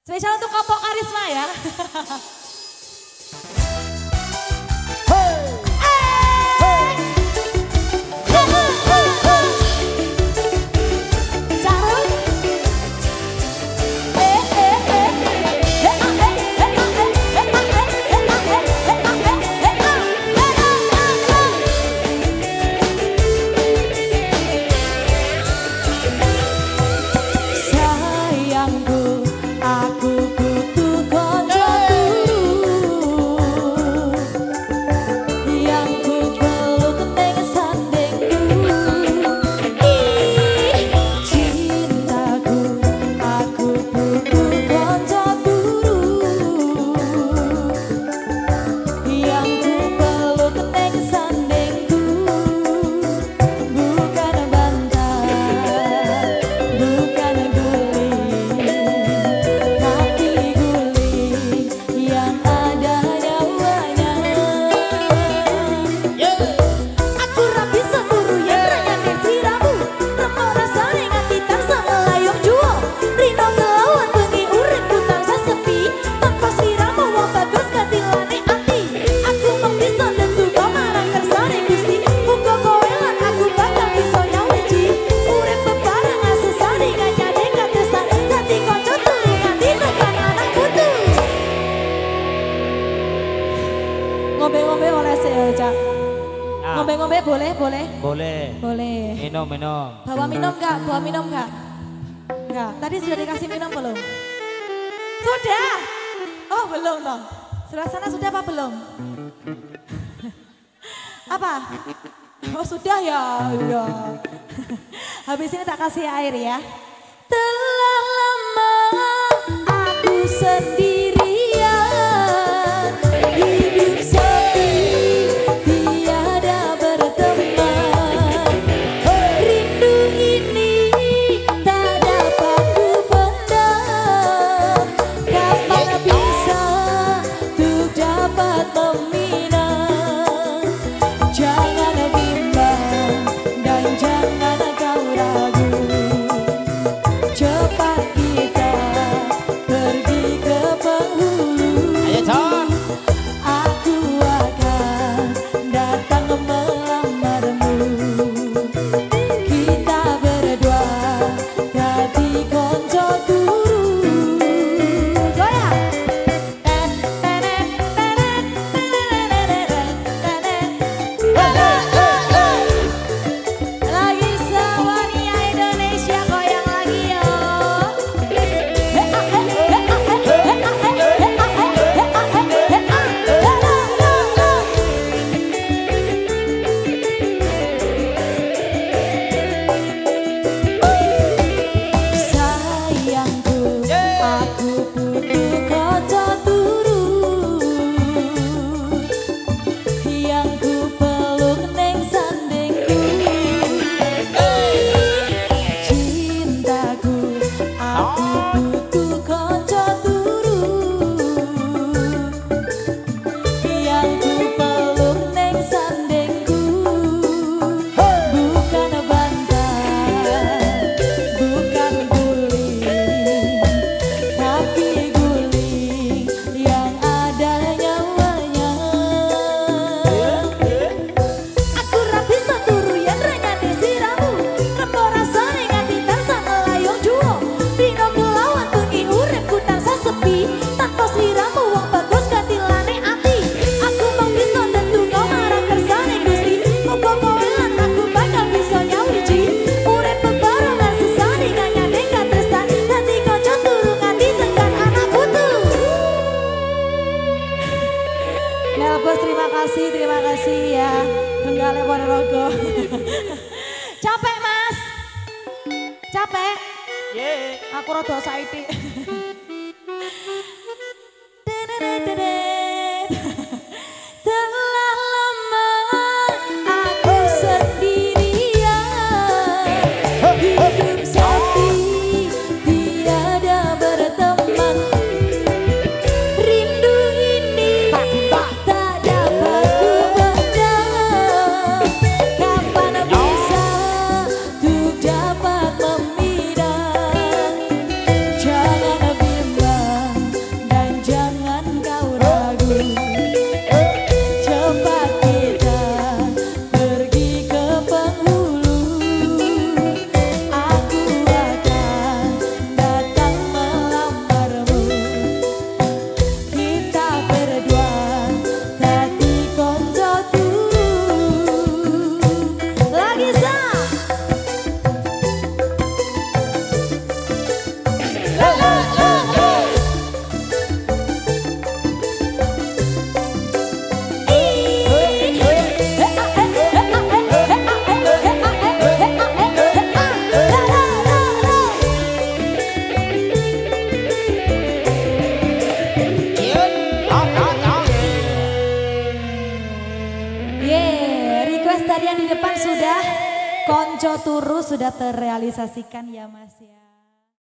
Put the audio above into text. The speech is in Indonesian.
Spesial untuk Kapok Karisma ya. sih ya, Cak. Nah. Ngombe-ngombe boleh, boleh? Boleh. Boleh. Minum, minum. Bawa minum enggak? Bawa minum enggak? Enggak. Tadi sudah dikasih minum belum? Sudah. Oh, belum dong. sana sudah apa belum? apa? Oh, sudah ya. Ya. Habis ini tak kasih air ya. Telah lama aku sedih Iya, Bos, terima kasih, terima kasih ya. Renggale Ponorogo. Capek mas? Capek? Yeah. Aku roto saiti. Yang di depan sudah konco turu sudah terrealisasikan ya mas ya.